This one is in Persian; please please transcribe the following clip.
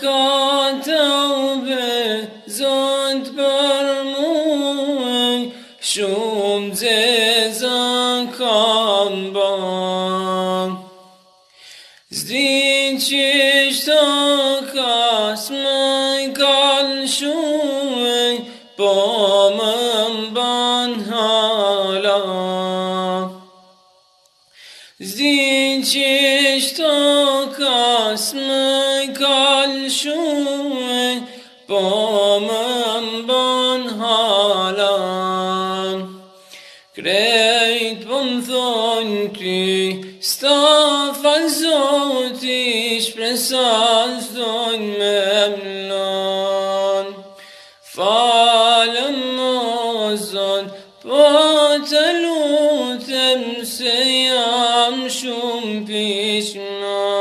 ka të ube, zot për muj, shumë zeza kam ban. Zdin që shto kas më kalë shumë, po më اسم کلشوم با من بان حالا کرید بمثونتی ستافن زوتیش پرسان زون ممنون فالم موزون باتلو تمسیام شوم پیش من